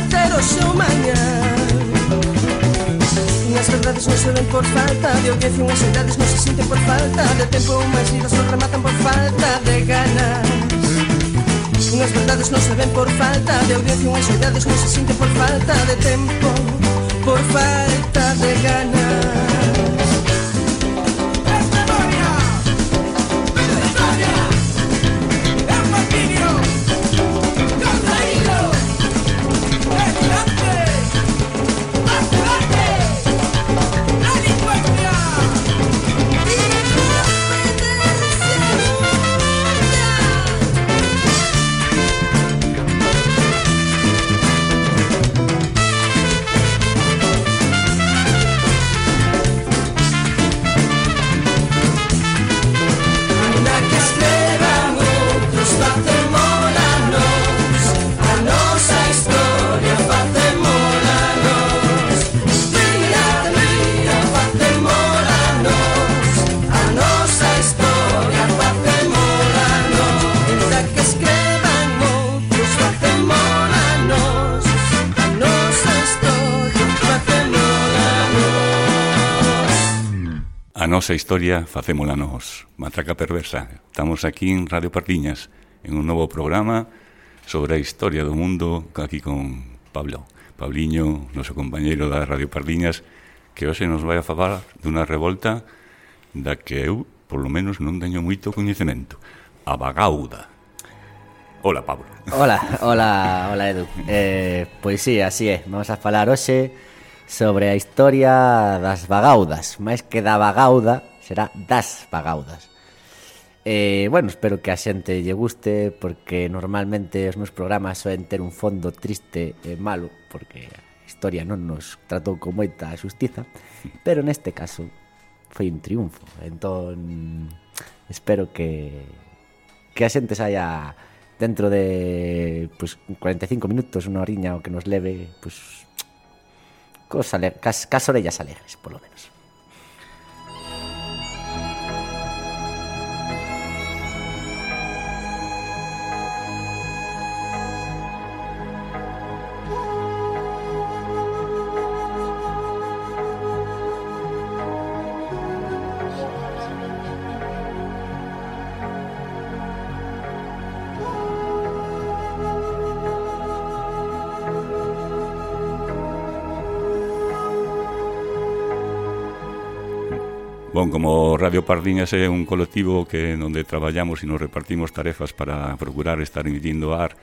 para ter o seu mañá Unhas verdades non se ven por falta de audiencia Unhas idades non se sinten por falta de tempo Unhas vidas non rematan por falta de ganas. Unhas verdades non se ven por falta de audiencia Unhas idades non se sinten por falta de tempo Por falta de ganas. nosa historia facémola nos, Matraca Perversa. Estamos aquí en Radio Pardiñas, en un novo programa sobre a historia do mundo, aquí con Pablo. Pabliño, noso compañeiro da Radio Pardiñas, que hoxe nos vai a falar dunha revolta da que eu, por lo menos, non teño moito coñecemento. A Bagauda. Hola, Pablo. Hola, hola, hola, Edu. Eh, pois sí, así é. Vamos a falar hoxe sobre a historia das vagaudas, máis que da vagauda, será das vagaudas. Eh, bueno, espero que a xente lle guste porque normalmente os meus programas soen ter un fondo triste e malo porque a historia non nos tratou con moita xustiza, pero neste caso foi un triunfo. Entón espero que que a xente saia dentro de pues, 45 minutos, unha horiña o que nos leve, pues, cosas, cas, casorellas alegres, por lo menos. Como Radio Pardiñas é un colectivo que onde traballamos e nos repartimos tarefas para procurar estar emitindo ar,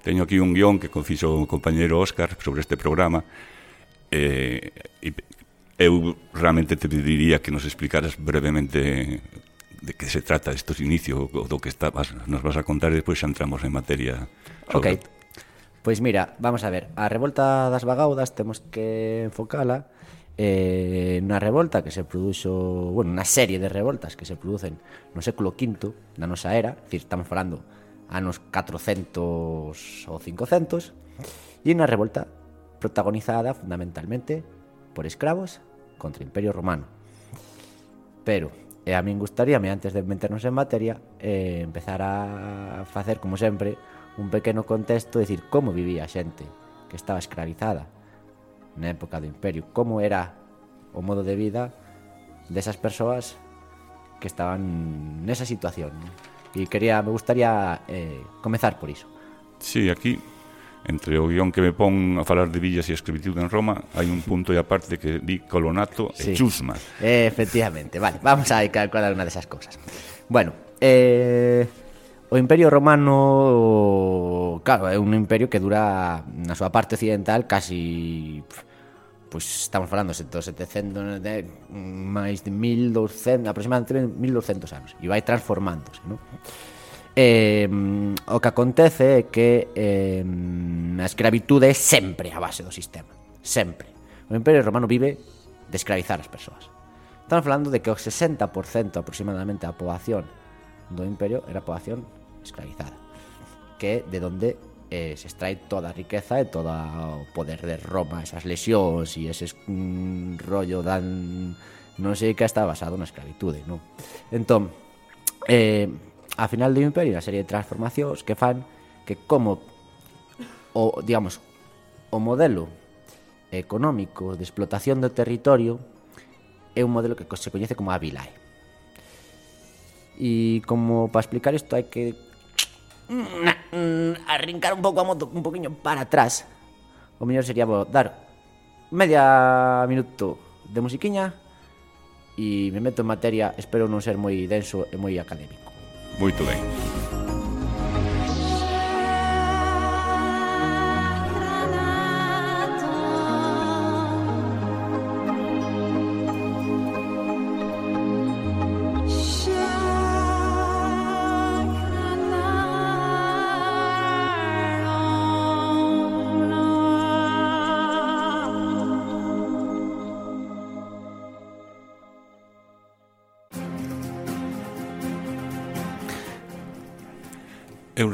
teño aquí un guión que confixo o compañero Óscar sobre este programa, eh, e eu realmente te pediría que nos explicaras brevemente de que se trata estos inicios, o do que está, vas, nos vas a contar e depois xa entramos en materia. Sobre... Ok, pois mira, vamos a ver, a revolta das vagaudas temos que enfocala eh, na revolta que se produxo, bueno, unha serie de revoltas que se producen no século V da nosa era, dicir, estamos falando anos 400 ou 500, e unha revolta protagonizada fundamentalmente por escravos contra o Imperio Romano. Pero, e a min gustaríame, antes de meternos en materia, eh, empezar a facer, como sempre, un pequeno contexto, decir, como vivía a xente que estaba escravizada na época do Imperio, como era o modo de vida desas persoas que estaban nesa situación. E quería, me gustaría eh, comezar por iso. Sí, aquí entre o guión que me pon a falar de villas e escravitude en Roma, hai un punto e aparte que di colonato sí. e chusma. Eh, efectivamente, vale, vamos a cada unha desas cosas Bueno, eh, O Imperio Romano, claro, é un imperio que dura na súa parte occidental casi pois pues, estamos falando de 700 de, máis de 1200, aproximadamente 1200 anos e vai transformándose, non? Eh, o que acontece é que eh, a escravitude é sempre a base do sistema Sempre O Imperio Romano vive de escravizar as persoas Estamos falando de que o 60% aproximadamente da poboación do Imperio era poboación esclavizada, que de donde eh, se extrae toda a riqueza e todo o poder de Roma, esas lesións e ese mm, rollo dan non sei que está basado na esclavitude, non? Entón, eh, a final do Imperio, unha serie de transformacións que fan que como o, digamos, o modelo económico de explotación do territorio é un modelo que se coñece como Avilae. E como para explicar isto hai que Mm, arrincar un pouco a moto un poquinho para atrás. O mellor sería bo, dar media minuto de musiquiña e me meto en materia, espero non ser moi denso e moi académico. Moito ben.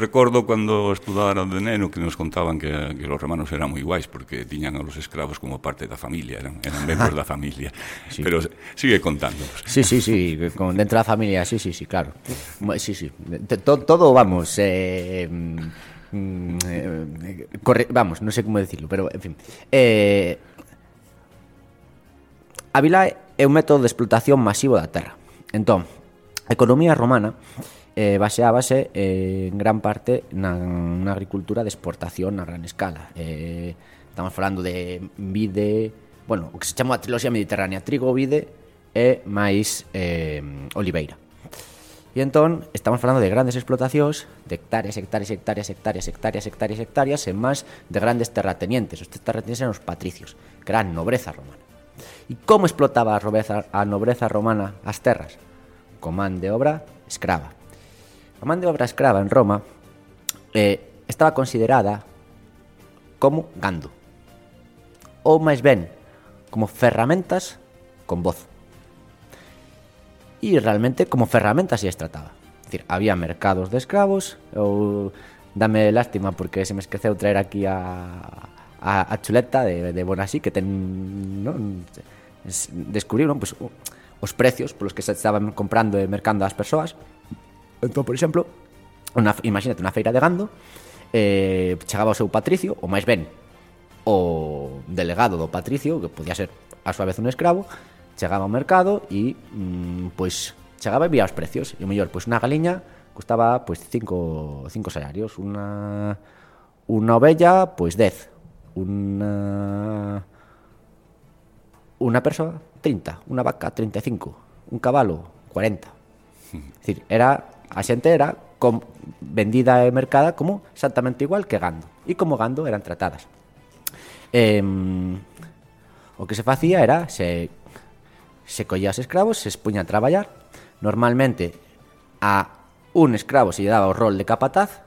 recordo cando estudara de neno que nos contaban que, que os romanos eran moi guais porque tiñan a los escravos como parte da familia, eran, eran membros da familia. Sí. Pero sigue contándonos. Sí, sí, sí, con, dentro da familia, sí, sí, sí, claro. Sí, sí, todo, todo vamos... Eh, mm, eh, corre, vamos, non sei como decirlo, pero, en fin. Eh, a vila é un método de explotación masivo da terra. Entón, a economía romana eh, baseábase eh, en gran parte na, na agricultura de exportación a gran escala. Eh, estamos falando de vide, bueno, o que se chama a triloxía mediterránea, trigo, vide e máis eh, oliveira. E entón, estamos falando de grandes explotacións, de hectáreas, hectáreas, hectáreas, hectáreas, hectáreas, hectáreas, hectáreas, e máis de grandes terratenientes. Os terratenientes eran os patricios, que eran nobreza romana. E como explotaba a nobreza, a nobreza romana as terras? Con man de obra escrava. A man de obra escrava en Roma eh, estaba considerada como gando, ou máis ben, como ferramentas con voz. E realmente como ferramentas se trataba. Es decir, había mercados de escravos, ou dame lástima porque se me esqueceu traer aquí a, a, a chuleta de, de Bonasí que ten, non, descubrieron pues, os precios polos que se estaban comprando e mercando as persoas Entón, por exemplo, una, imagínate unha feira de gando eh, chegaba o patricio, ou máis ben o delegado do patricio, que podía ser a súa vez un escravo, chegaba ao mercado e mm, pois chegaba e vía os precios. E o mellor, pois unha galiña custaba pois cinco, cinco salarios, unha unha ovella pois 10, unha unha persoa 30, unha vaca 35, un cabalo 40. É dicir, era a xente era com, vendida e mercada como exactamente igual que gando. E como gando eran tratadas. Eh, o que se facía era se se collía os escravos, se expuña a traballar. Normalmente a un escravo se lle daba o rol de capataz,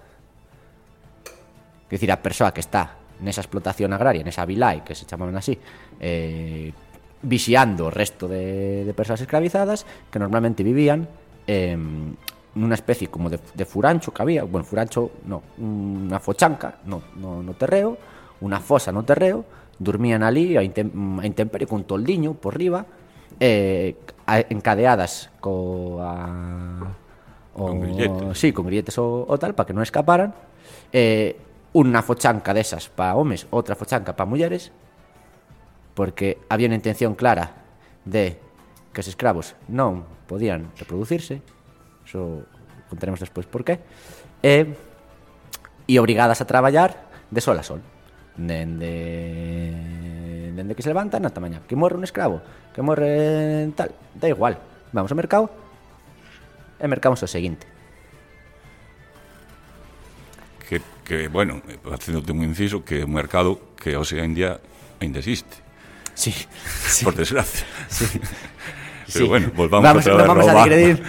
que decir, a persoa que está nesa explotación agraria, nesa vilai, que se chamaban así, eh, vixiando resto de, de persoas escravizadas que normalmente vivían eh, nunha especie como de, de furancho que había, bueno, furancho, no, unha fochanca no, no, no terreo, unha fosa no terreo, dormían ali a, intem, a intemperie con toldiño por riba, eh, a, encadeadas a, O, con grilletes. Sí, con grilletes o, o tal, para que non escaparan. Eh, unha fochanca desas para homes, outra fochanca para mulleres, porque había unha intención clara de que os escravos non podían reproducirse, Xo contaremos despois por qué. Eh, e, e obrigadas a traballar de sol a sol. Dende, dende que se levantan ata mañá. Que morre un escravo, que morre tal, da igual. Vamos ao mercado e mercamos o seguinte. Que, que bueno, facéndote un inciso, que o mercado que hoxe en día ainda existe. Sí, sí. Por desgracia. Sí. Pero sí. bueno, volvamos vamos, a, no vamos a digredir.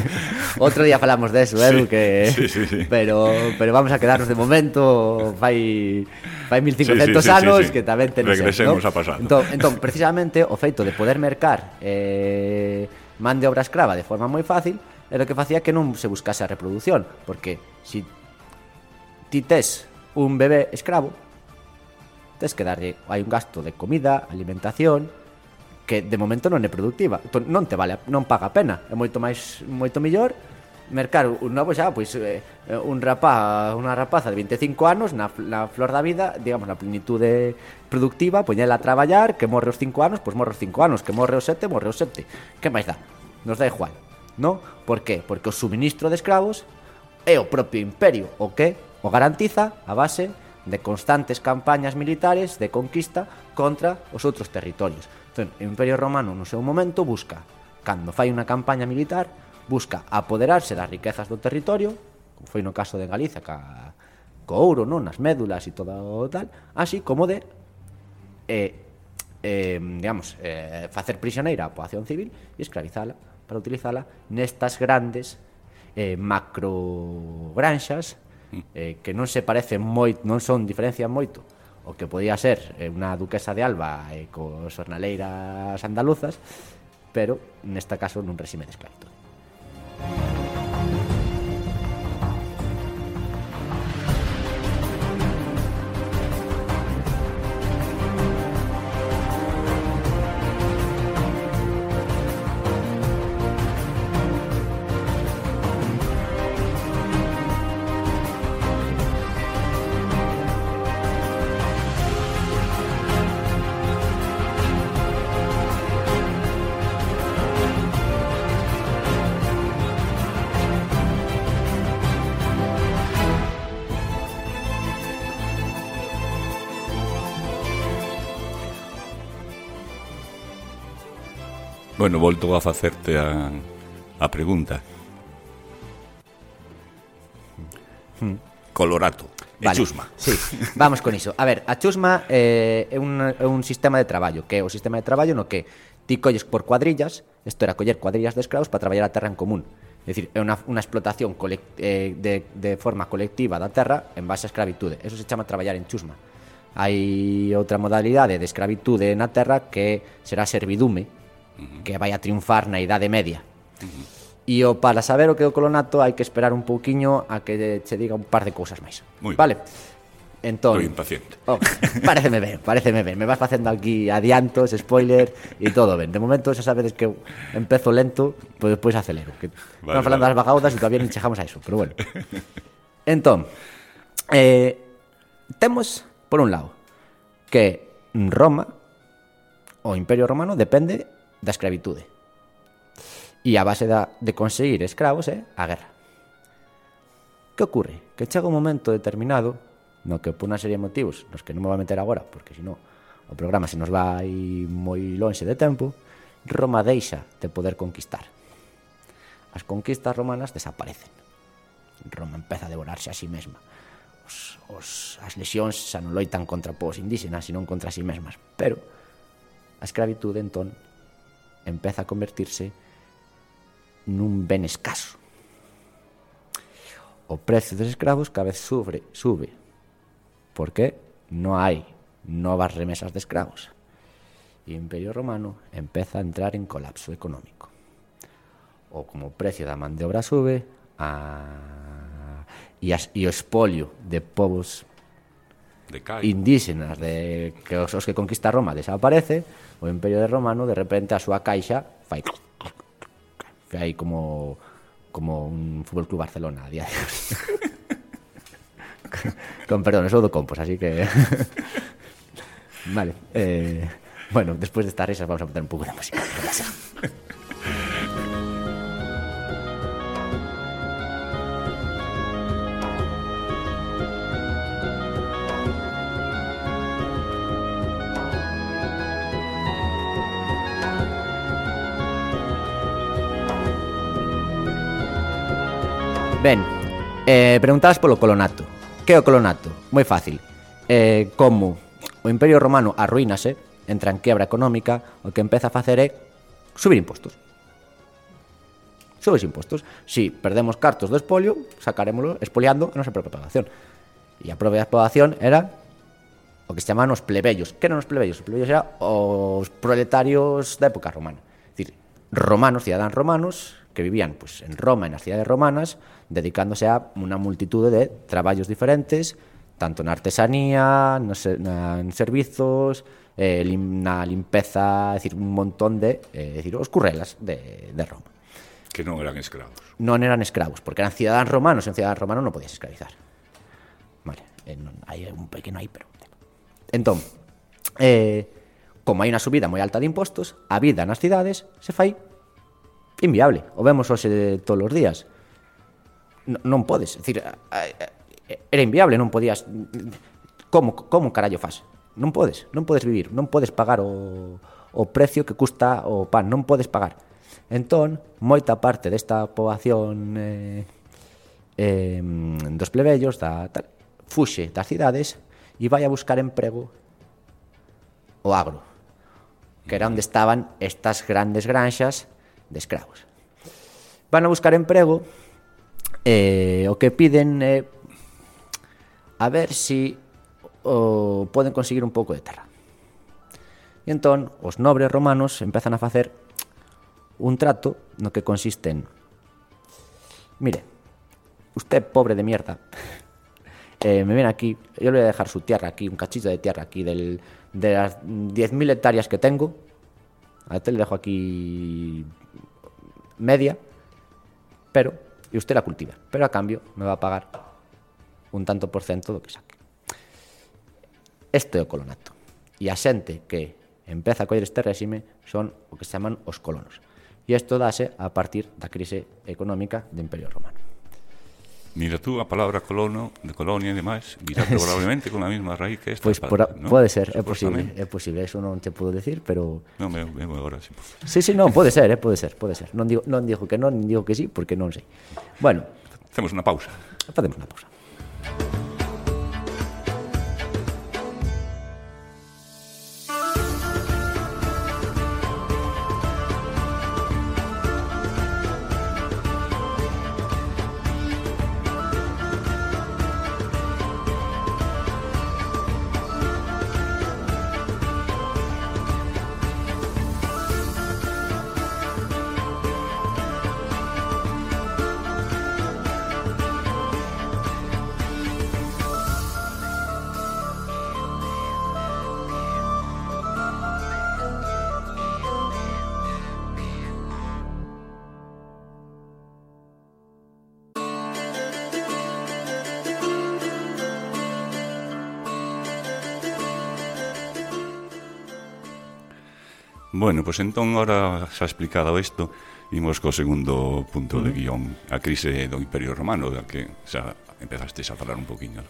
Outro día falamos de eso, sí, que... Sí, sí, sí. Pero, pero vamos a quedarnos de momento, fai, fai 1500 sí, sí, sí, anos, sí, sí. que tamén tenemos... Regresemos no? a pasado. Entón, entón, precisamente, o feito de poder mercar eh, man de obra escrava de forma moi fácil, era o que facía que non se buscase a reproducción, porque si ti tes un bebé escravo, tes que darlle hai un gasto de comida, alimentación, que de momento non é productiva, non te vale, non paga a pena, é moito máis moito mellor mercar un novo xa, pois eh, eh un rapaz, unha rapaza de 25 anos na, na flor da vida, digamos, na plenitude productiva, poñela a traballar, que morre os 5 anos, pois morre os 5 anos, que morre os 7, morre os 7. Que máis dá? Nos dá igual, non? Por qué? Porque o suministro de escravos é o propio imperio, o que o garantiza a base de constantes campañas militares de conquista contra os outros territorios. Entón, o Imperio Romano no seu momento busca, cando fai unha campaña militar, busca apoderarse das riquezas do territorio, como foi no caso de Galiza, ca, co ouro, non? nas médulas e todo o tal, así como de eh, eh, digamos, eh, facer prisioneira a poación civil e escravizala para utilizala nestas grandes eh, macro granxas mm. eh, que non se parecen moito, non son diferencian moito o que podía ser eh, unha duquesa de Alba eh, e cos ornaleiras andaluzas, pero neste caso nun réxime de esclavitud. Bueno, volto a facerte a, a pregunta. Hmm. Colorato. Vale. E chusma. Sí, vamos con iso. A ver, a chusma eh, é, un, é un sistema de traballo, que é o sistema de traballo no que ti colles por cuadrillas, isto era coller cuadrillas de escravos para traballar a terra en común. É dicir, é unha, unha explotación eh, de, de forma colectiva da terra en base a escravitude. Eso se chama traballar en chusma. Hai outra modalidade de escravitude na terra que será servidume, que vai a triunfar na Idade Media. E o para saber o que é o colonato hai que esperar un pouquiño a que che diga un par de cousas máis. Muy vale. Entón, Estoy impaciente. Oh, pareceme ben, pareceme ben. Me vas facendo aquí adiantos, spoiler e todo ben. De momento xa sabedes que empezo lento, pero despois acelero. Que vale, non falando vale. das bagaudas e todavía nin chegamos a eso, pero bueno. Entón, eh, temos, por un lado, que Roma, o Imperio Romano, depende da escravitude. E a base da, de conseguir escravos é a guerra. Que ocurre? Que chega un momento determinado no que por unha serie de motivos nos que non me vou meter agora, porque senón o programa se nos vai moi lonxe de tempo, Roma deixa de poder conquistar. As conquistas romanas desaparecen. Roma empeza a devorarse a sí mesma. Os, os, as lesións xa non loitan contra povos indígenas, senón contra sí mesmas. Pero a escravitude entón empeza a convertirse nun ben escaso. O precio dos escravos cada vez sube, sube porque non hai novas remesas de escravos. E o Imperio Romano empeza a entrar en colapso económico. Ou como o precio da man de obra sube a... e, as, e o espolio de povos Decai. indígenas de que os, os que conquista Roma desaparece, o Imperio de Romano de repente a súa caixa fai fai como como un Fútbol Club Barcelona a día de hoxe. Con perdón, sou do Compos, así que Vale, eh, bueno, despois destas risas vamos a meter un pouco de música. Relaxa. Ben, eh, preguntabas polo colonato. Que é o colonato? Moi fácil. Eh, como o Imperio Romano arruínase, entra en quebra económica, o que empeza a facer é subir impostos. Subes impostos. Si perdemos cartos do espolio, sacaremoslo espoliando a nosa propia población. E a propia población era o que se chamaban os plebeios. Que eran os plebeios? Os plebeios eran os proletarios da época romana. Es decir, romanos, cidadáns romanos, que vivían pues, en Roma e nas cidades romanas, dedicándose a unha multitude de traballos diferentes, tanto na artesanía, en servizos, eh, lim, na limpeza, é dicir, un montón de, eh, decir, os currelas de, de Roma. Que non eran escravos. Non eran escravos, porque eran cidadáns romanos, e un cidadán romano non podías esclavizar. Vale, eh, non, hai un pequeno aí, pero... Entón, eh, como hai unha subida moi alta de impostos, a vida nas cidades se fai inviable. O vemos hoxe todos os días. Non, non podes, decir, era inviable, non podías como como carallo fas? Non podes, non podes vivir, non podes pagar o o precio que custa o pan, non podes pagar. Entón, moita parte desta poboación eh, eh, dos plebellos da tal, fuxe das cidades e vai a buscar emprego o agro, que era onde estaban estas grandes granxas de escravos. Van a buscar emprego eh, o que piden é a ver si o poden conseguir un pouco de terra. E entón, os nobres romanos empezan a facer un trato no que consiste en mire, usted pobre de mierda eh, me viene aquí, yo le voy a dejar su tierra aquí, un cachito de tierra aquí del, de las 10.000 hectáreas que tengo a usted le dejo aquí media, pero, e usted la cultiva, pero a cambio me va a pagar un tanto por cento do que saque. Este é o colonato. E a xente que empeza a coller este réxime son o que se chaman os colonos. E isto dase a partir da crise económica do Imperio Romano. Mira tú a palabra colono, de colonia e demais, mira probablemente con a mesma raíz que esta. Pois pues para, ¿no? pode ser, é posible, é posible, eso non te podo decir, pero Non, me me agora sí. Sí, sí, non, pode ser, eh, pode ser, pode ser. Non digo non digo que non, nin digo que sí, porque non sei. Bueno, facemos unha pausa. Facemos unha pausa. Bueno, pois entón, ahora xa explicado isto, imos co segundo punto de guión, a crise do Imperio Romano, da que xa empezaste a falar un poquinho.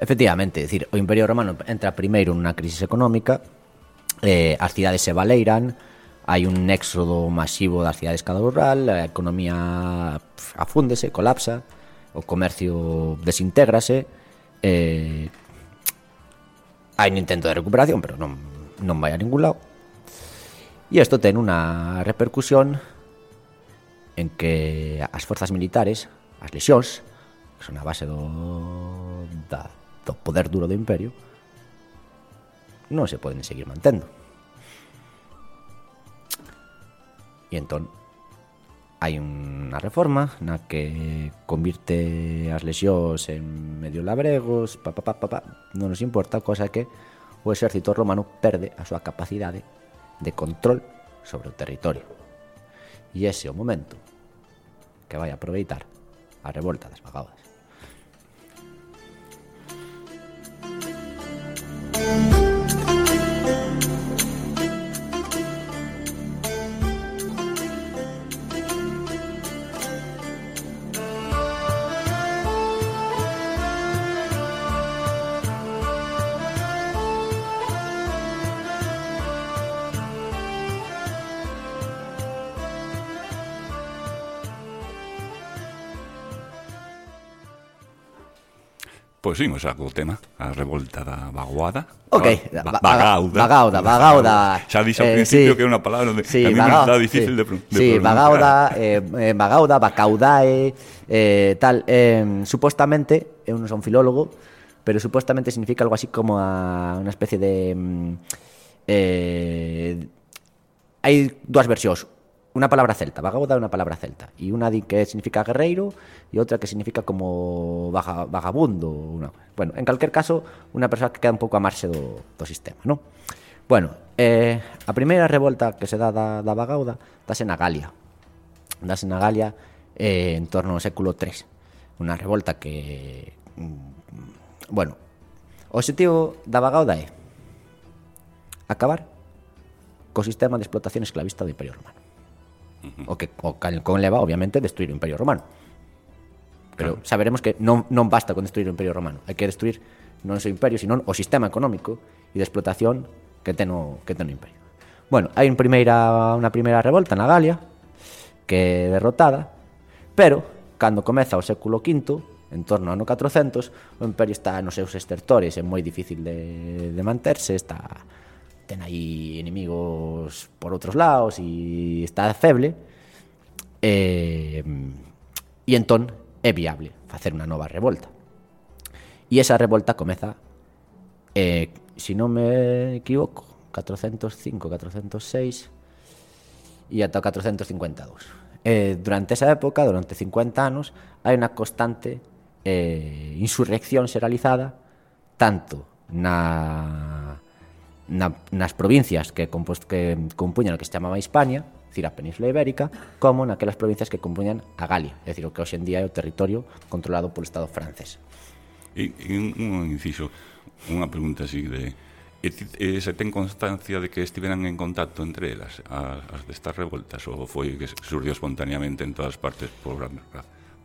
Efectivamente, decir, o Imperio Romano entra primeiro nunha crisis económica, eh, as cidades se valeiran, hai un éxodo masivo das cidades cada rural, a economía afúndese, colapsa, o comercio desintégrase, eh, hai un intento de recuperación, pero non, non vai a ningún lado, E isto ten unha repercusión en que as forzas militares, as lesións, que son a base do, da, do poder duro do imperio, non se poden seguir mantendo. E entón, hai unha reforma na que convirte as lesións en medio labregos, pa, pa, pa, pa, pa, non nos importa, cosa que o exército romano perde a súa capacidade de control sobre o territorio. E ese é o momento que vai aproveitar a revolta das vacadas. improximo xa co tema, a revolta da vaguada. Ok, ah, ba vagauda. Vagauda, vagauda. Xa dixo ao eh, principio sí, que é unha palabra que sí, tamén vaga, está difícil sí, de, de Sí, vagauda, eh, eh vagauda, bacaudae, eh, tal. Eh, supostamente, eu eh, non son filólogo, pero supostamente significa algo así como a unha especie de... Mm, eh, hai dúas versións. Unha palabra celta, vagauda é unha palabra celta. Unha di que significa guerreiro e outra que significa como vaga, vagabundo. Una. Bueno, en calquer caso, unha persoa que queda un pouco a marxe do, do sistema? Bueno, eh, a primeira revolta que se da, da vagauda dase na Galia. Dase na Galia eh, en torno ao século III. Unha revolta que... mm, Bueno, o objetivo da vagauda é acabar co sistema de explotación esclavista do Imperio Romano. O que o Calcón leva, obviamente, destruir o Imperio Romano. Pero claro. saberemos que non, non basta con destruir o Imperio Romano. Hai que destruir non só o Imperio, sino o sistema económico e de explotación que ten o, que ten o Imperio. Bueno, hai un primeira, unha primeira revolta na Galia, que é derrotada, pero, cando comeza o século V, en torno ao ano 400, o imperio está nos seus estertores, é moi difícil de, de manterse, está ten aí enemigos por outros lados e está feble e, e entón é viable facer unha nova revolta e esa revolta comeza eh, se non me equivoco 405, 406 e ata o 452 eh, durante esa época, durante 50 anos hai unha constante eh, insurrección xeralizada tanto na na, nas provincias que, compos, que compuñan o que se chamaba Hispania, dicir a Península Ibérica, como naquelas provincias que compuñan a Galia, é dicir, o que hoxe en día é o territorio controlado polo Estado francés. E, e un, un inciso, unha pregunta así de... E, e se ten constancia de que estiveran en contacto entre elas as, as destas revoltas ou foi que surgiu espontaneamente en todas partes por,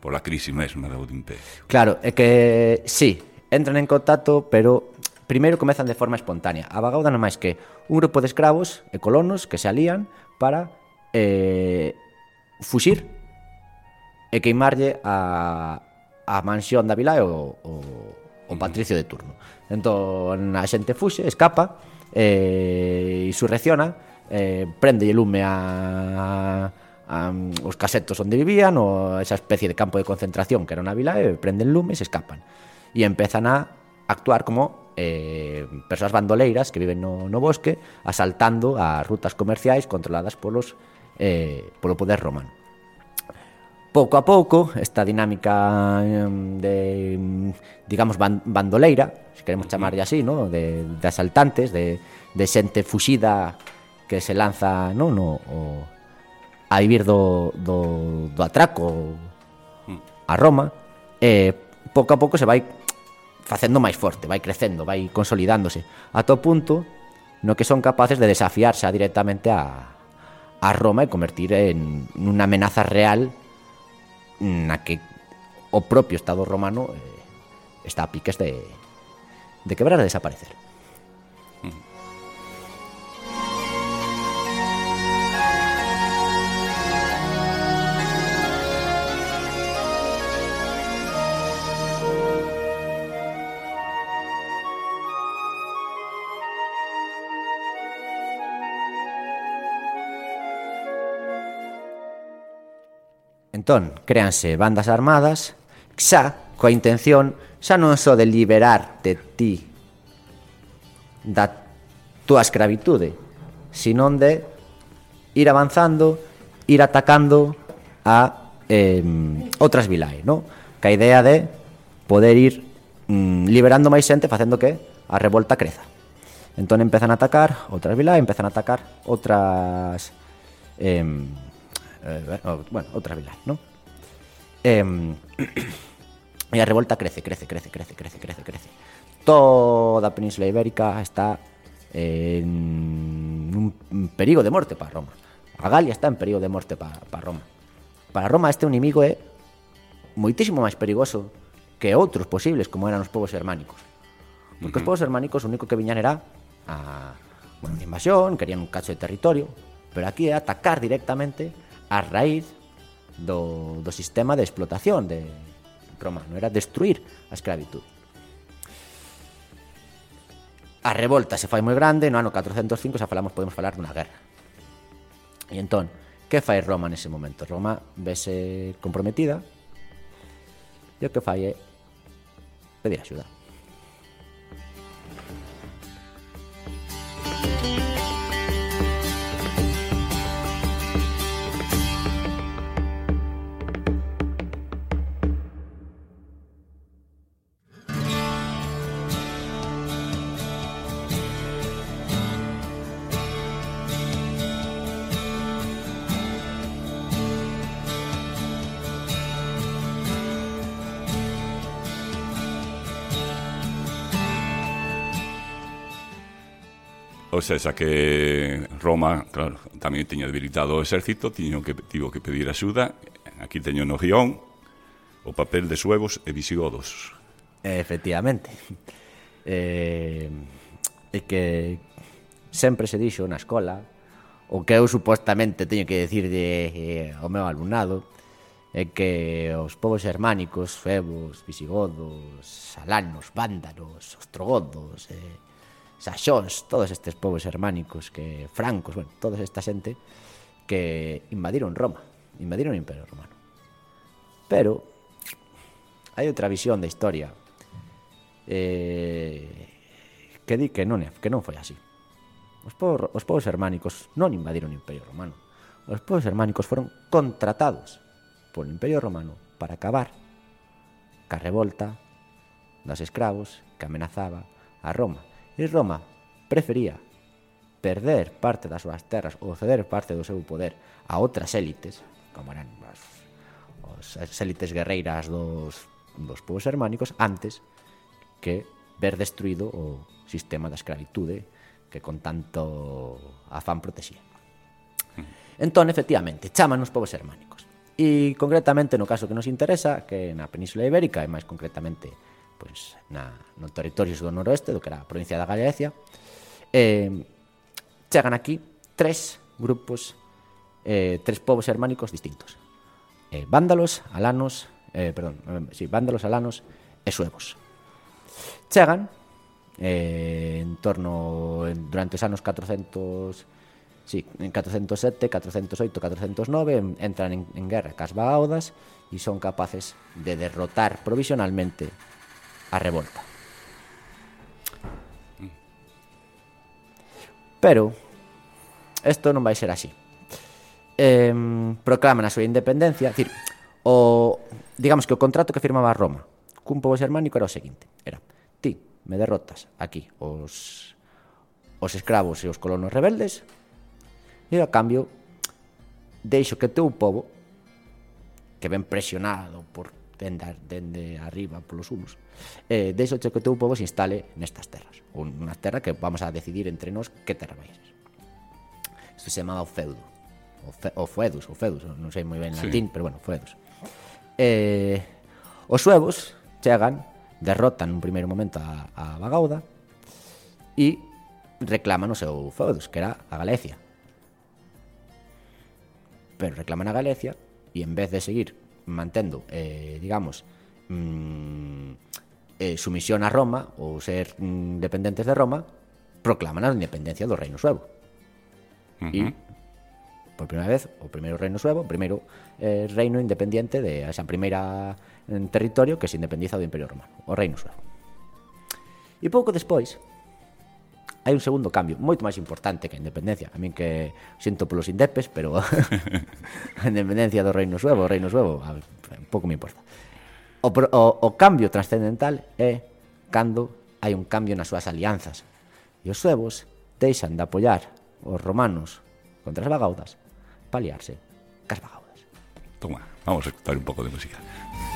por a crise mesma do imperio? Claro, é que sí, entran en contacto, pero Primeiro comezan de forma espontánea. A vagauda non máis que un grupo de escravos e colonos que se alían para eh, fuxir e queimarlle a, a mansión da vila e o, o, o patricio de turno. Entón, a xente fuxe, escapa, eh, insurrecciona, eh, prende e lume a, a, os casetos onde vivían, ou esa especie de campo de concentración que era unha vila, e prenden lume e se escapan. E empezan a actuar como eh, persoas bandoleiras que viven no, no bosque asaltando as rutas comerciais controladas polos, eh, polo poder romano. Pouco a pouco, esta dinámica de, digamos, bandoleira, se queremos chamarlle así, ¿no? de, de asaltantes, de, de xente fuxida que se lanza no, no, o, a vivir do, do, do atraco mm. a Roma, eh, pouco a pouco se vai facendo máis forte, vai crecendo, vai consolidándose, ata o punto no que son capaces de desafiarse directamente a, a Roma e convertir en unha amenaza real na que o propio Estado romano eh, está a piques de, de quebrar e desaparecer. Entón, créanse bandas armadas xa coa intención xa non só de liberarte ti da túa escravitude, sino de ir avanzando, ir atacando a eh, outras vilais, no? Que a idea de poder ir mm, liberando máis xente facendo que a revolta creza. Entón empezan a atacar outras vilais, empezan a atacar outras eh, eh, bueno, outras vilas, ¿no? Eh, e a revolta crece, crece, crece, crece, crece, crece, crece. Toda Península Ibérica está en un perigo de morte para Roma. A Galia está en perigo de morte para, para Roma. Para Roma este inimigo é moitísimo máis perigoso que outros posibles como eran os povos germánicos. Porque os povos germánicos o único que viñan era a bueno, unha invasión, querían un cacho de territorio, pero aquí é atacar directamente a raíz do, do sistema de explotación de Romano, era destruir a esclavitud. A revolta se fai moi grande, no ano 405 xa falamos, podemos falar dunha guerra. E entón, que fai Roma nese momento? Roma vese comprometida e o que fai é pedir axuda. o sea, xa que Roma, claro, tamén tiña debilitado o exército, tiño que, tivo que pedir axuda. Aquí teño no guión o papel de suevos e visigodos. Efectivamente. Eh, e que sempre se dixo na escola o que eu supostamente teño que decir de, eh, ao meu alumnado é que os povos germánicos, febos, visigodos, salanos, vándanos, ostrogodos, eh, saxóns, todos estes povos germánicos que francos, bueno, toda esta xente que invadiron Roma, invadiron o Imperio Romano. Pero hai outra visión da historia eh, que di que non, é, que non foi así. Os povos, os povos germánicos non invadiron o Imperio Romano. Os povos germánicos foron contratados polo Imperio Romano para acabar ca revolta dos escravos que amenazaba a Roma. E Roma prefería perder parte das súas terras ou ceder parte do seu poder a outras élites, como eran as, as élites guerreiras dos, dos povos germánicos, antes que ver destruído o sistema da escravitude eh, que con tanto afán protexía. Entón, efectivamente, chaman os povos germánicos. E concretamente no caso que nos interesa, que na Península Ibérica e máis concretamente pois, na, no territorios do noroeste, do que era a provincia da Galicia, eh, chegan aquí tres grupos, eh, tres povos germánicos distintos. Eh, vándalos, alanos, eh, perdón, sí, vándalos, alanos e suevos. Chegan en torno durante os anos 400 Sí, en 407, 408, 409 entran en, guerra cas Bagaudas e son capaces de derrotar provisionalmente a revolta. Pero isto non vai ser así. Eh, proclaman a súa independencia, decir, o digamos que o contrato que firmaba Roma cun pobo xermánico era o seguinte, era ti me derrotas aquí os os escravos e os colonos rebeldes e a cambio deixo que teu povo que ven presionado por dende, dende arriba polos humos. Eh, deixo que o teu povo se instale nestas terras. Unha terra que vamos a decidir entre nós que terra vai ser. Isto se chamaba o feudo. O, fe, o feudus, o feudus, non sei moi ben latín sí. pero bueno, feudus. eh, os suevos chegan derrotan nun primeiro momento a, a Bagauda e reclaman o seu feudos, que era a Galicia. Pero reclaman a Galicia e en vez de seguir mantendo, eh, digamos, mm, eh, sumisión a Roma ou ser mm, dependentes de Roma, proclaman a independencia do Reino Suevo. Uh -huh. E por primeira vez, o primeiro reino suevo, o primeiro eh, reino independiente de esa primeira en territorio que se independiza do Imperio Romano, o reino suevo. E pouco despois, hai un segundo cambio moito máis importante que a independencia. A min que sinto polos indepes, pero a independencia do Reino Suevo, o Reino Suevo, a, pouco me importa. O, o, o cambio trascendental é cando hai un cambio nas súas alianzas. E os suevos deixan de apoiar os romanos contra as vagaudas para liarse cas vagaudas. Toma, vamos a escutar un pouco de música. Música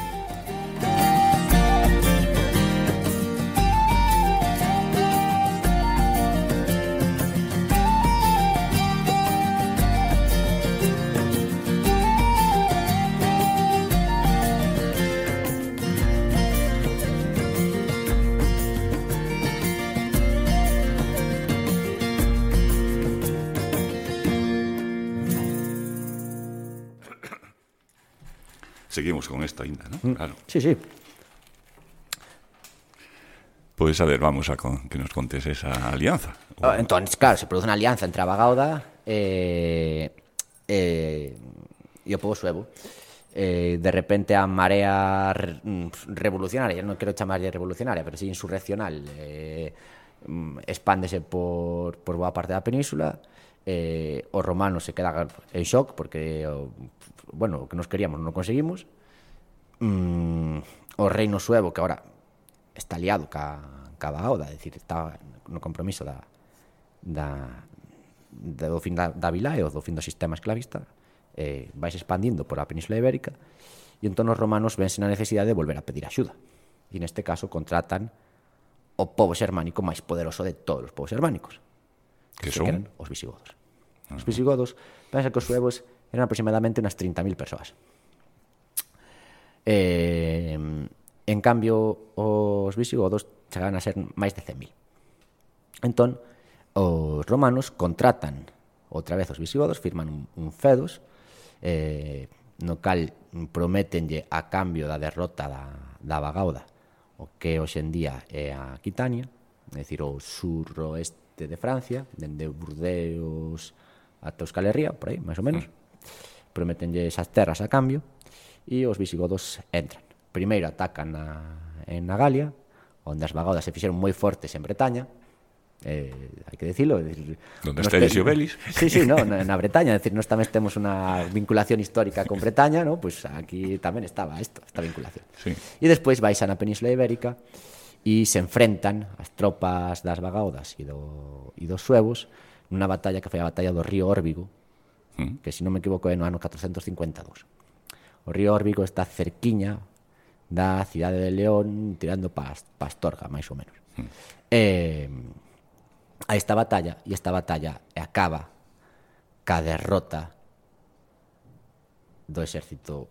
seguimos con esta ainda, ¿no? Mm. Claro. Sí, sí. Pois a ver, vamos a con, que nos contes esa alianza. Oh, entón, claro, se produce unha alianza entre a Bagauda e, e, e o povo suevo. Eh, de repente a marea re- mm, revolucionaria, non quero chamarlle revolucionaria, pero sí insurreccional, eh, mm, expándese por, por boa parte da península, eh, os romanos se quedan en shock porque, o, bueno, o que nos queríamos non o conseguimos, mm, o reino suevo que ahora está liado ca, ca Baoda, é dicir, está no compromiso da, da, da do fin da, da vila e o do fin do sistema esclavista eh, vais expandindo por a Península Ibérica e entón os romanos vense na necesidade de volver a pedir axuda e neste caso contratan o povo xermánico máis poderoso de todos os povos xermánicos Que, son? Que eran os visigodos. Ah. Os visigodos, pensa que os suevos eran aproximadamente unas 30.000 persoas. Eh, en cambio, os visigodos chegaban a ser máis de 100.000. Entón, os romanos contratan outra vez os visigodos, firman un, un fedos, eh, no cal prometenlle a cambio da derrota da, da Bagauda o que hoxe en día é a Quitania, é dicir, o suroeste norte de Francia, dende Burdeos ata Euskal Herria, por aí, máis ou menos. Mm. Prometenlle esas terras a cambio e os visigodos entran. Primeiro atacan a, en na Galia, onde as vagaudas se fixeron moi fortes en Bretaña, eh, hai que decirlo. Decir, Donde está Elisio Belis. Sí, sí, no, na, na Bretaña, decir, nós tamén temos unha vinculación histórica con Bretaña, no? pois pues aquí tamén estaba isto, esta vinculación. Sí. E despois vais a na Península Ibérica, e se enfrentan as tropas das Bagaudas e, do, e dos suevos nunha batalla que foi a batalla do río Órbigo, mm. que, se non me equivoco, é no ano 452. O río Órbigo está cerquiña da cidade de León, tirando pa, Pastorga, máis ou menos. Hmm. Eh, a esta batalla, e esta batalla acaba ca derrota do exército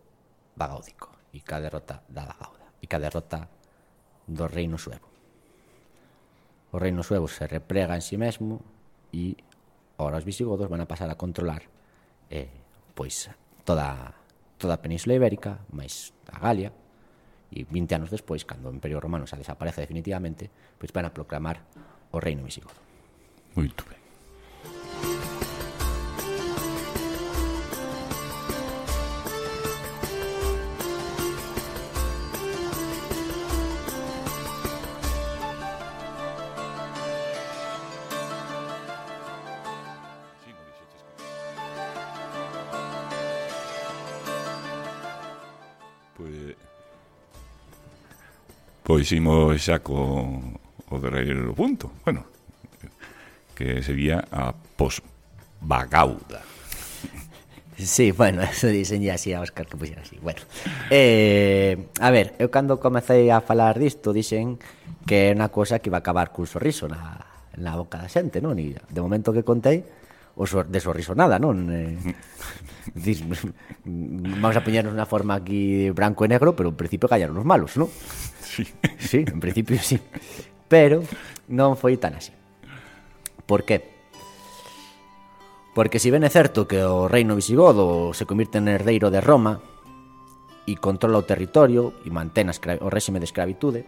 vagáudico e ca derrota da vagauda e ca derrota do reino suevo. O reino suevo se reprega en si sí mesmo e ora os visigodos van a pasar a controlar eh, pois toda toda a Península Ibérica, máis a Galia, e 20 anos despois, cando o Imperio Romano xa desaparece definitivamente, pois van a proclamar o reino visigodo. Muito ben. Pois imos xa co o derreiro punto. Bueno, que sería a posvagauda. Sí, bueno, eso dicen así a Óscar que puxera así. Bueno, eh, a ver, eu cando comecei a falar disto dixen que é unha cousa que iba a acabar cun sorriso na, na boca da xente, non? E de momento que contei, o sor, de sorriso nada, non? Eh, vamos a poñernos unha forma aquí branco e negro, pero en principio callaron os malos, non? Sí. sí, en principio sí. Pero non foi tan así. Por qué? Porque si ben é certo que o reino visigodo se convirte en herdeiro de Roma e controla o territorio e mantén o réxime de escravitude,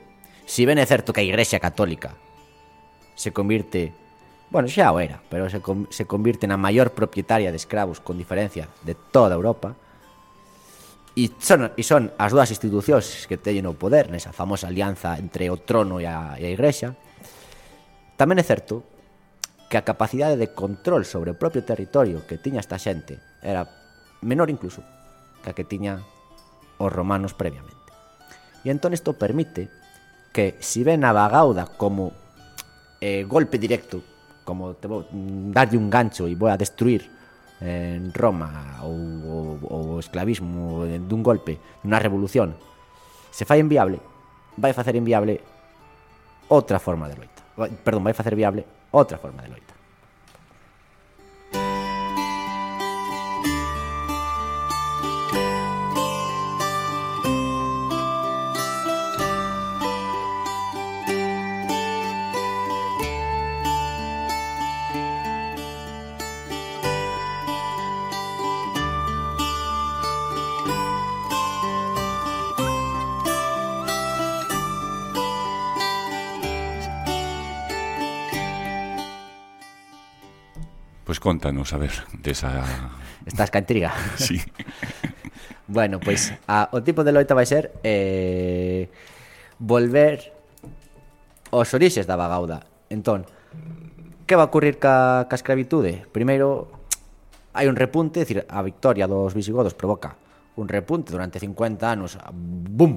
si ben é certo que a Igrexa Católica se convirte Bueno, xa o era, pero se, se convirte na maior propietaria de escravos con diferencia de toda Europa E, son, e son as dúas institucións que teñen o poder nesa famosa alianza entre o trono e a, e a Igrexa. Tamén é certo que a capacidade de control sobre o propio territorio que tiña esta xente era menor incluso que a que tiña os romanos previamente. E entón isto permite que si ven a vagauda como eh, golpe directo, como te vou darlle un gancho e vou a destruir en Roma ou, ou, ou o esclavismo dun golpe, dunha revolución, se fai inviable, vai facer inviable outra forma de loita. Perdón, vai facer viable outra forma de loita. Contanos, a ver, desa... Estás ca intriga? Sí. bueno, pois pues, a, o tipo de loita vai ser eh, volver aos orixes da vagauda. Entón, que va a ocurrir ca, ca escravitude? Primeiro, hai un repunte, decir, a victoria dos visigodos provoca un repunte durante 50 anos, bum,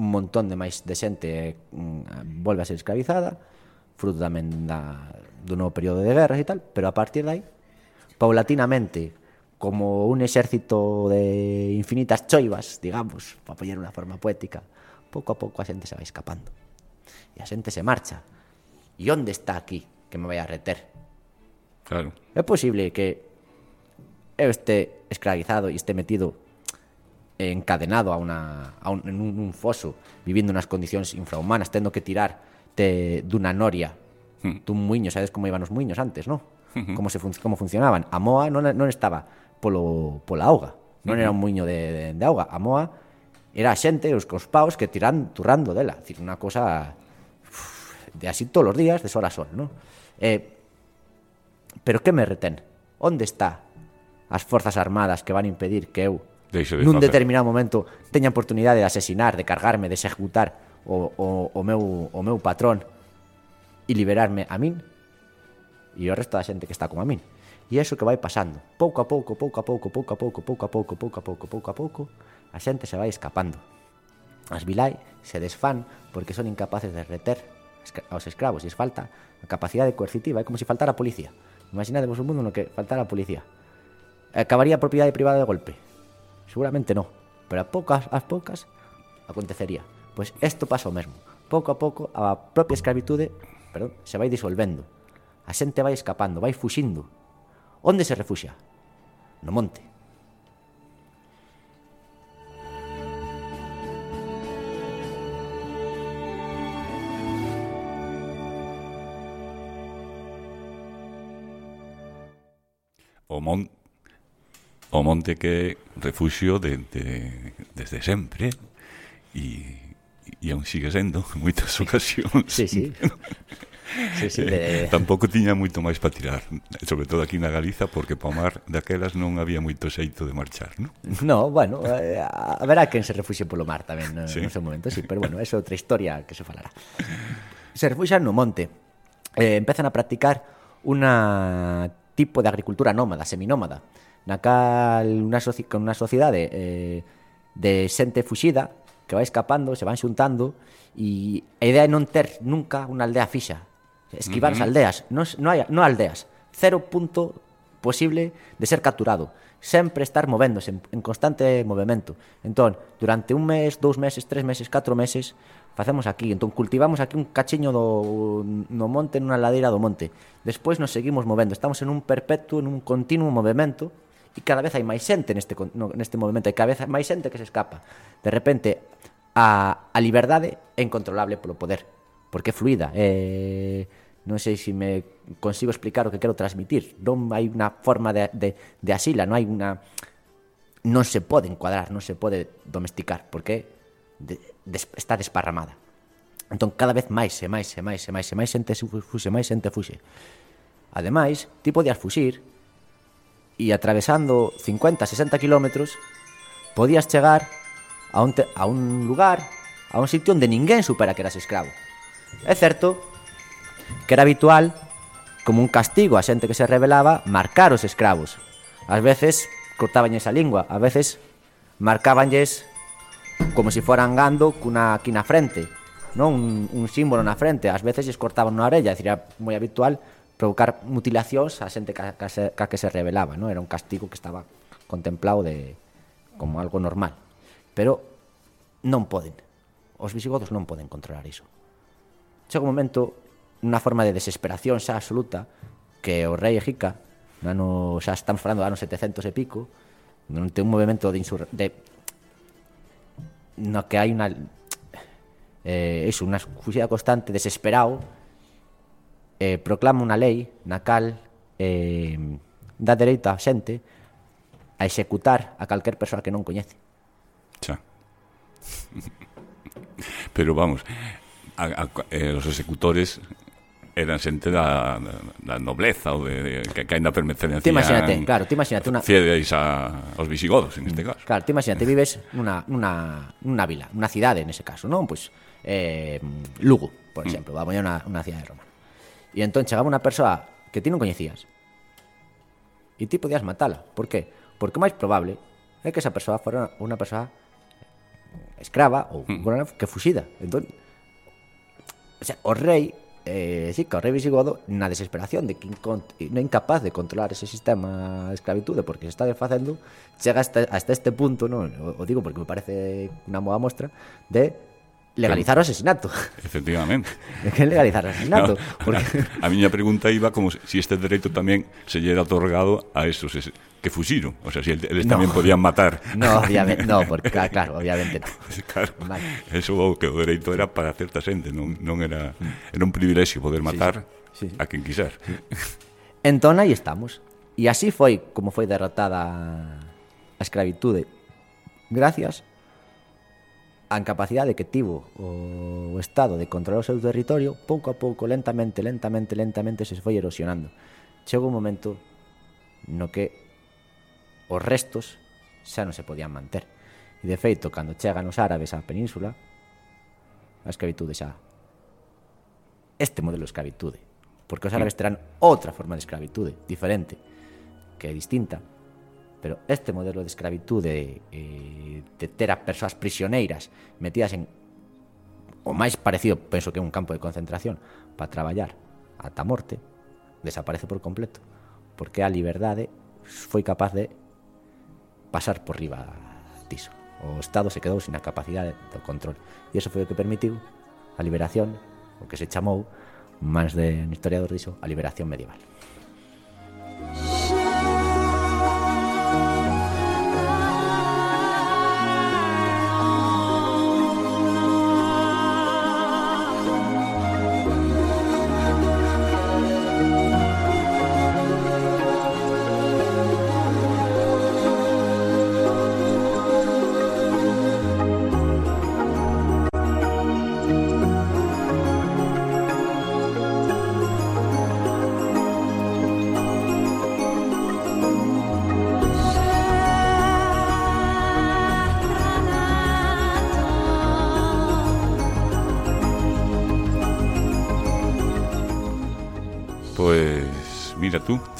un montón de máis de xente eh, volve a ser esclavizada, fruto tamén da do novo período de guerras e tal, pero a partir de aí, paulatinamente, como un exército de infinitas choivas, digamos, para poñer unha forma poética, pouco a pouco a xente se vai escapando. E a xente se marcha. E onde está aquí que me vai a reter? Claro. É posible que eu este esclavizado e este metido encadenado a una, a un, en un, un foso, vivindo nas condicións infrahumanas, tendo que tirar de, dunha noria, Hmm. Muiño, sabes como iban os muiños antes, non? Como se fun como funcionaban. A moa non, non estaba polo, pola auga. Non era un muiño de, de, de auga. A moa era a xente, os cos paus que tiran turrando dela. Dicir, unha cosa uf, de así todos os días, de sol a sol, non? Eh, pero que me retén? Onde está as forzas armadas que van impedir que eu de nun facer. determinado momento teña oportunidade de asesinar, de cargarme, de executar o, o, o, meu, o meu patrón e liberarme a min e o resto da xente que está como a min. E iso que vai pasando, pouco a pouco, pouco a pouco, pouco a pouco, pouco a pouco, pouco a pouco, pouco a pouco, a xente se vai escapando. As vilai se desfán porque son incapaces de reter aos escravos e es falta a capacidade coercitiva, é como se faltara a policía. Imaginadevos un mundo no que faltara a policía. Acabaría a propiedade privada de golpe? Seguramente no, pero a poucas, as poucas acontecería. Pois isto pasa o mesmo. Pouco a pouco a propia escravitude perdón, se vai disolvendo. A xente vai escapando, vai fuxindo. Onde se refuxa? No monte. O monte o monte que é refuxio de, de, desde sempre e e aún sigue sendo en moitas ocasións. Sí, sí. sí, sí de... eh, tampouco tiña moito máis para tirar, sobre todo aquí na Galiza, porque para o mar daquelas non había moito xeito de marchar, non? No, bueno, eh, verá quen se refuxe polo mar tamén no, sí. no seu momento, sí, pero bueno, esa é outra historia que se falará. Se refuxan no monte, eh, empezan a practicar unha tipo de agricultura nómada, seminómada, na cal unha, soci... unha sociedade eh, de xente fuxida que vai escapando, se van xuntando e a idea é non ter nunca unha aldea fixa. Esquivar uh -huh. as aldeas, non, non, hai, non aldeas. Cero punto posible de ser capturado. Sempre estar movéndose, en, en constante movimento. Entón, durante un mes, dous meses, tres meses, catro meses, facemos aquí. Entón, cultivamos aquí un cachiño do, no monte, nunha ladeira do monte. Despois nos seguimos movendo. Estamos en un perpetuo, en un continuo movimento e cada vez hai máis xente neste, no, neste movimento, e cada vez hai máis xente que se escapa. De repente, a, a liberdade é incontrolable polo poder, porque é fluida. Eh, non sei se me consigo explicar o que quero transmitir. Non hai unha forma de, de, de asila, non hai unha... Non se pode encuadrar, non se pode domesticar, porque de, des, está desparramada. Entón, cada vez máis e máis e máis e máis e máis xente fuxe, máis xente fuxe. Ademais, ti podías fuxir e atravesando 50, 60 kilómetros podías chegar a un, te, a un lugar, a un sitio onde ninguén supera que eras escravo. É certo que era habitual como un castigo a xente que se rebelaba marcar os escravos. Ás veces cortabanlles a lingua, ás veces marcabanlles como se si foran gando cunha aquí na frente, non un, un símbolo na frente, ás veces lles cortaban unha orella, é dicir, era moi habitual provocar mutilacións a xente ca, ca, se, ca que se rebelaba, non? Era un castigo que estaba contemplado de como algo normal. Pero non poden. Os visigodos non poden controlar iso. Chega un momento, unha forma de desesperación xa absoluta, que o rei Ejica, no ano, xa están falando do ano 700 e pico, non ten un movimento de insur... de no que hai unha eh, iso, unha fuxida constante, desesperado, eh, proclama unha lei na cal eh, dá dereito a xente a executar a calquer persoa que non coñece. Xa. Pero vamos, a, a, eh, os executores eran xente da, da nobleza ou de, de, que, que ainda permanecían Ti imagínate, claro, ti imagínate una fieles a, aos visigodos en este mm, caso. Claro, ti imagínate vives nunha, nunha, nunha vila, nunha cidade en ese caso, non? Pois pues, eh, Lugo, por mm. exemplo, mm. va a unha, unha cidade de Roma. E entón chegaba unha persoa que ti non coñecías. E ti podías matala. Por qué? Porque o máis probable é que esa persoa fora unha persoa escrava ou mm. que fuxida. Entón, o sea, o rei eh, sí, que o rei visigodo na desesperación de que non é incapaz de controlar ese sistema de esclavitude porque se está desfacendo chega hasta, hasta este punto non? O, o digo porque me parece unha boa mostra de legalizar o asesinato. Efectivamente. De que legalizar o asesinato. No, porque... a, a miña pregunta iba como se si este dereito tamén se lle era otorgado a esos que fuxiron, o sea, si eles no. tamén podían matar. No, obviamente, no, porque claro, obviamente no. Claro. Vale. Eso o que o dereito era para certa xente, non, non era era un privilexio poder matar sí, sí. sí. a quen quisar. Sí. Entón aí estamos. E así foi como foi derrotada a escravitude. Gracias a incapacidade que tivo o Estado de controlar o seu territorio, pouco a pouco, lentamente, lentamente, lentamente, se foi erosionando. Chegou un momento no que os restos xa non se podían manter. E, de feito, cando chegan os árabes á península, a escravitude xa... Este modelo de escravitude. Porque os árabes terán outra forma de escravitude, diferente, que é distinta, pero este modelo de escravitude eh, de ter a persoas prisioneiras metidas en o máis parecido, penso que é un campo de concentración para traballar ata a morte, desaparece por completo, porque a liberdade foi capaz de pasar por riba diso. O Estado se quedou sin a capacidade do control. E iso foi o que permitiu a liberación, o que se chamou, máis de historiador dixo, a liberación medieval.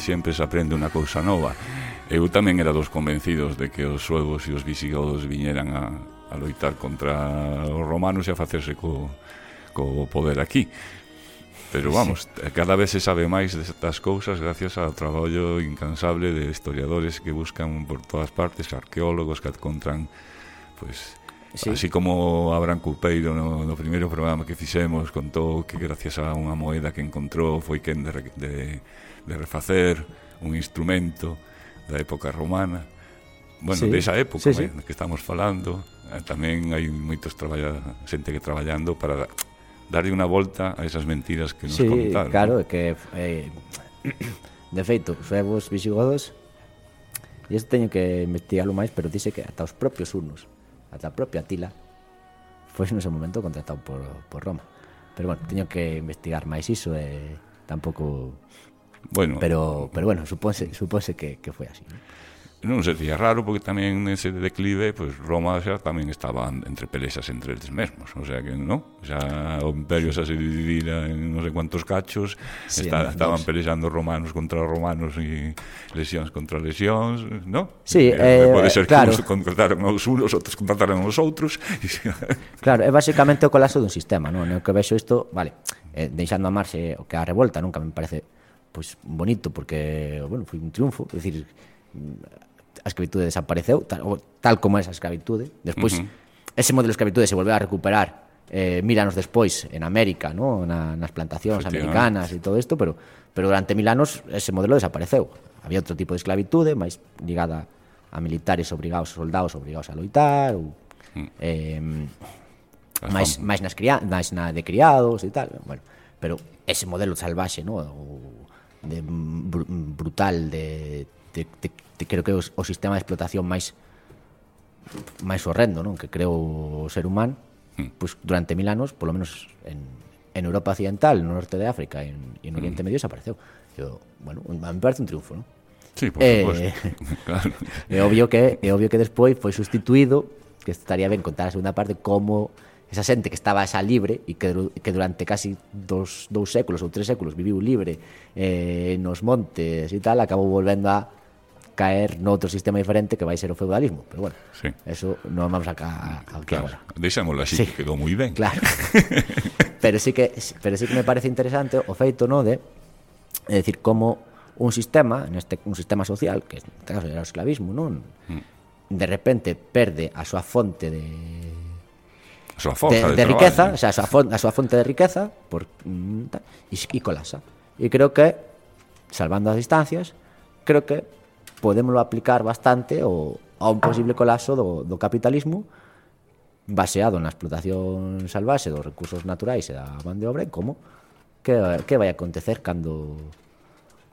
sempre se aprende unha cousa nova. Eu tamén era dos convencidos de que os suevos e os visigodos viñeran a, a loitar contra os romanos e a facerse co, co poder aquí. Pero vamos, sí. cada vez se sabe máis destas cousas gracias ao traballo incansable de historiadores que buscan por todas partes, arqueólogos que encontran pues, Sí. Así como Abraham Cupeiro no, no primeiro programa que fixemos contou que gracias a unha moeda que encontrou foi quen de, de de refacer un instrumento da época romana, bueno, sí. desa época sí, sí. Eh, que estamos falando, eh, tamén hai moitos traballa, xente que traballando para darlle unha volta a esas mentiras que nos sí, contaron. claro, ¿no? que eh, de feito, os visigodos e isto teño que investigarlo máis, pero dice que ata os propios unos, ata a propia Atila, foi nese momento contratado por, por Roma. Pero bueno, teño que investigar máis iso e eh, tampouco Bueno, pero, pero bueno, supóse, supóse que, que foi así. ¿no? non sería raro porque tamén nese declive pues Roma xa tamén estaba entre pelexas entre eles mesmos o sea que no xa o imperio xa se dividira en non sei cuantos cachos sí, está, estaban pelexando romanos contra romanos e lesións contra lesións no? Sí, eh, pode ser claro. que uns contrataron aos unos outros contrataron aos outros claro, é basicamente o colapso dun sistema no? no que vexo isto, vale eh, deixando a marxe o que a revolta nunca me parece pois bonito porque, bueno, foi un triunfo, é dicir, a escravitude desapareceu, tal, tal como é esa escravitude. Despois, uh -huh. ese modelo de escravitude se volveu a recuperar eh, mil anos despois en América, ¿no? Na, nas plantacións americanas e todo isto, pero, pero durante mil anos ese modelo desapareceu. Había outro tipo de esclavitude, eh, máis ligada a militares obrigados, soldados obrigados a loitar, ou, mm. eh, máis, máis, nas cria, máis na de criados e tal. Bueno, pero ese modelo salvaxe, ¿no? O, de br brutal de, de, de, de creo que o, o sistema de explotación máis máis horrendo, non? Que creou o ser humano, mm. pois durante mil anos, polo menos en, en Europa occidental, no norte de África e en, en Oriente mm. Medio desapareceu. Yo, bueno, a me parece un triunfo, ¿no? Sí, por eh, supuesto. claro. É obvio que é obvio que despois foi sustituído, que estaría ben contar a segunda parte como esa xente que estaba xa libre e que, que durante casi dos, dous séculos ou tres séculos viviu libre eh, nos montes e tal, acabou volvendo a caer noutro sistema diferente que vai ser o feudalismo. Pero bueno, sí. eso non vamos a, ca, a claro. agora. Deixámoslo así, sí. que quedou moi ben. Claro. pero sí que pero sí que me parece interesante o feito no de é dicir como un sistema, neste un sistema social, que neste caso era o esclavismo, non? Mm. De repente perde a súa fonte de súa fonte de, de, de riqueza, o sea, a súa fonte, a súa fonte de riqueza por mm, e, e colapsa. E creo que salvando as distancias, creo que podémoslo aplicar bastante o a un posible colapso do, do capitalismo baseado na explotación salvaxe dos recursos naturais e da man de obra e como que, que vai acontecer cando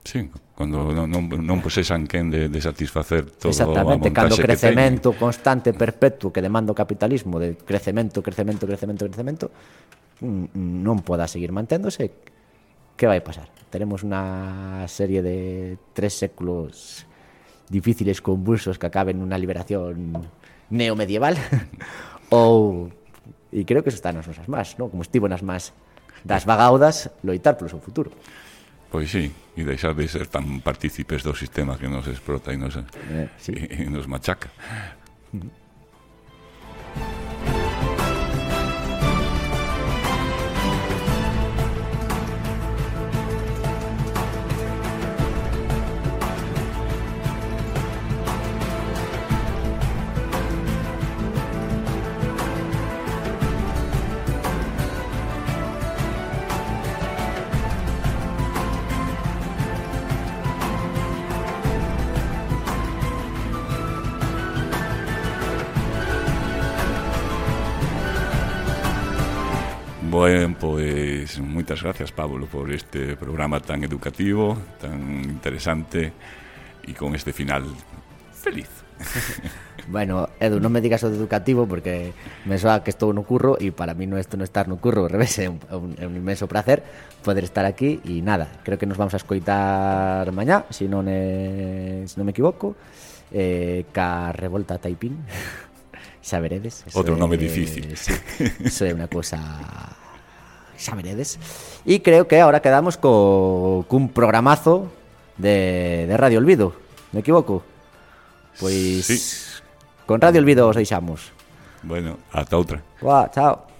Sí, cando non, non, non posesan quen de, de satisfacer todo Exactamente, cando o crecemento constante, perpetuo que demanda o capitalismo de crecemento, crecemento, crecemento, crecemento non poda seguir manténdose que vai pasar? Teremos unha serie de tres séculos difíciles convulsos que acaben nunha liberación neomedieval ou e creo que eso está nas nosas más, ¿no? como estivo nas más das vagaudas loitar polo seu futuro. Pois sí, e deixar de ser tan partícipes do sistema que nos explota e nos, eh, sí. e, e nos machaca. ben, pois moitas gracias Pablo por este programa tan educativo, tan interesante e con este final feliz. bueno, Edu, non me digas o de educativo porque me soa que estou no curro e para mí no esto no estar no curro, ao revés, é un, un, un inmenso placer poder estar aquí e nada, creo que nos vamos a escoitar mañá, se non, eh, se non me equivoco, eh, ca Revolta Taipín. xa veredes. Eso Outro nome é, difícil. Sí, iso é unha cosa... E creo que ahora quedamos co cun programazo de, de Radio Olvido, me equivoco? Sí. con Radio Olvido os deixamos. Bueno, ata outra. Buah, chao.